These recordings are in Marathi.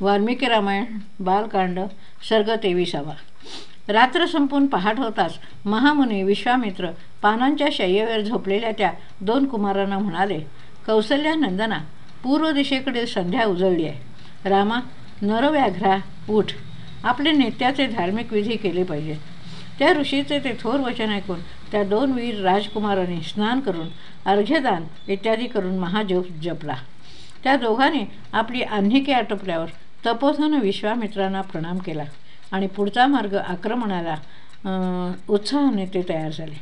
वाल्मिकी रामायण बालकांड सर्ग तेविसावा. रात्र संपून पहाट होताच महामुनी विश्वामित्र पानांच्या शय्येवर झोपलेल्या त्या दोन कुमारांना म्हणाले कौसल्यानंदना पूर्व दिशेकडील संध्या उजळली आहे. रामा नरव्याघ्रा उठ. आपले नेत्याचे धार्मिक विधी केले पाहिजेत त्या ऋषीचे ते थोर वचन ऐकून त्या दोन वीर राजकुमारांनी स्नान करून अर्घ्यदान इत्यादी करून महाजप जपला. त्या दोघांनी आपली आन्हिके आटोपल्यावर तपोधन विश्वामित्रांना प्रणाम केला आणि पुढचा मार्ग आक्रमणाला उत्साहाने ते तयार झाले.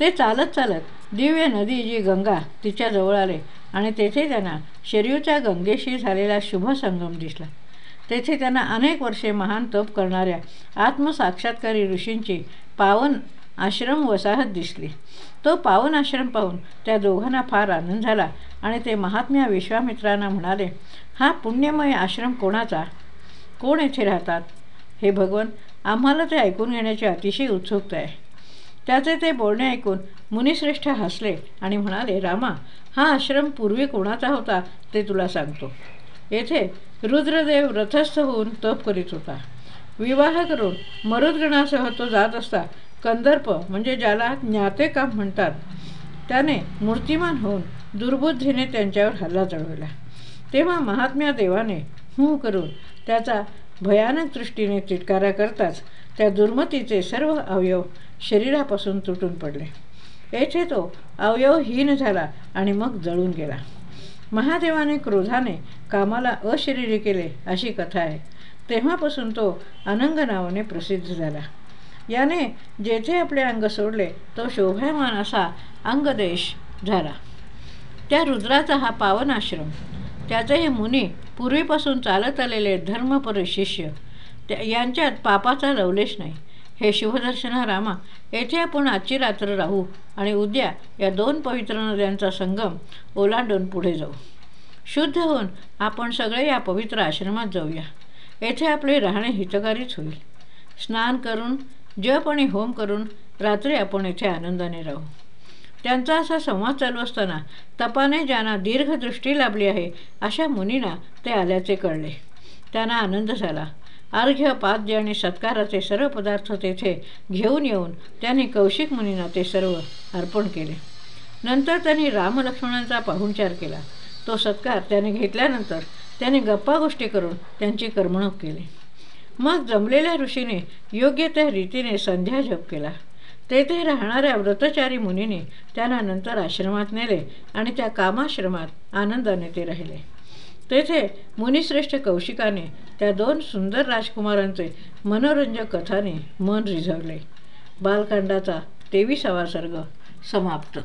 ते चालत चालत दिव्य नदी जी गंगा तिच्याजवळ आले आणि तेथे त्यांना शरीरच्या गंगेशी झालेला शुभ संगम दिसला. तेथे त्यांना अनेक वर्षे महान तप करणाऱ्या आत्मसाक्षात्कारी ऋषींची पावन आश्रम वसाहत दिसली. तो पावन आश्रम पाहून त्या दोघांना फार आनंद झाला आणि ते महात्म्या विश्वामित्रांना म्हणाले हा पुण्यमय आश्रम कोणाचा? कोण येथे राहतात? हे भगवन आम्हाला ते ऐकून घेण्याची अतिशय उत्सुकता आहे. त्याचे ते बोलणे ऐकून मुनिश्रेष्ठ हसले आणि म्हणाले रामा हा आश्रम पूर्वी कोणाचा होता ते तुला सांगतो. येथे रुद्रदेव रथस्थ होऊन तप करीत होता. विवाह करून मरुदगणासह तो जात असता कंदर्प म्हणजे ज्याला ज्ञाते काम म्हणतात त्याने मूर्तिमान होऊन दुर्बुद्धीने त्यांच्यावर हल्ला चढवला. तेव्हा महात्म्या देवाने हू करून त्याचा भयानक दृष्टीने तिटकारा करताच त्या दुर्मतीचे सर्व अवयव शरीरापासून तुटून पडले. येथे तो अवयवहीन झाला आणि मग जळून गेला. महादेवाने क्रोधाने कामाला अशरीरी केले अशी कथा आहे. तेव्हापासून तो अनंग नावाने प्रसिद्ध झाला. याने जेथे आपले अंग सोडले तो शोभायमान असा अंगदेश झाला. त्या रुद्राचा हा पावन आश्रम त्याचे हे मुनी पूर्वीपासून चालत आलेले धर्मपर शिष्य त्या यांच्यात पापाचा लवलेश नाही. हे शिवदर्शना रामा येथे आपण आजची रात्र राहू आणि उद्या या दोन पवित्र नद्यांचा संगम ओलांडून पुढे जाऊ. शुद्ध होऊन आपण सगळे या पवित्र आश्रमात जाऊया. येथे आपले राहणे हितकारीच होईल. स्नान करून जप आणि होम करून रात्री आपण येथे आनंदाने राहू. त्यांचा असा संवाद चालू असताना तपाने ज्यांना दीर्घदृष्टी लाभली आहे अशा मुनींना ते आल्याचे कळले. त्यांना आनंद झाला. अर्घ्य पाद्य आणि सत्काराचे सर्व पदार्थ तेथे घेऊन येऊन त्यांनी कौशिक मुनींना ते सर्व अर्पण केले. नंतर त्यांनी रामलक्ष्मणांचा पाहुणचार केला. तो सत्कार त्याने घेतल्यानंतर त्याने गप्पा गोष्टी करून त्यांची करमणूक केली. मग जमलेल्या ऋषीने योग्य त्या रीतीने संध्या जप केला. तेथे राहणाऱ्या व्रतचारी मुनीने त्यांना नंतर आश्रमात नेले आणि त्या कामाश्रमात आनंदाने ते राहिले. तेथे मुनिश्रेष्ठ कौशिकाने त्या दोन सुंदर राजकुमारांचे मनोरंजक कथाने मन रिझवले. बालकांडाचा तेविसावा सर्ग समाप्त.